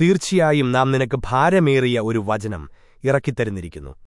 തീർച്ചയായും നാം നിനക്ക് ഭാരമേറിയ ഒരു വചനം ഇറക്കിത്തരുന്നിരിക്കുന്നു.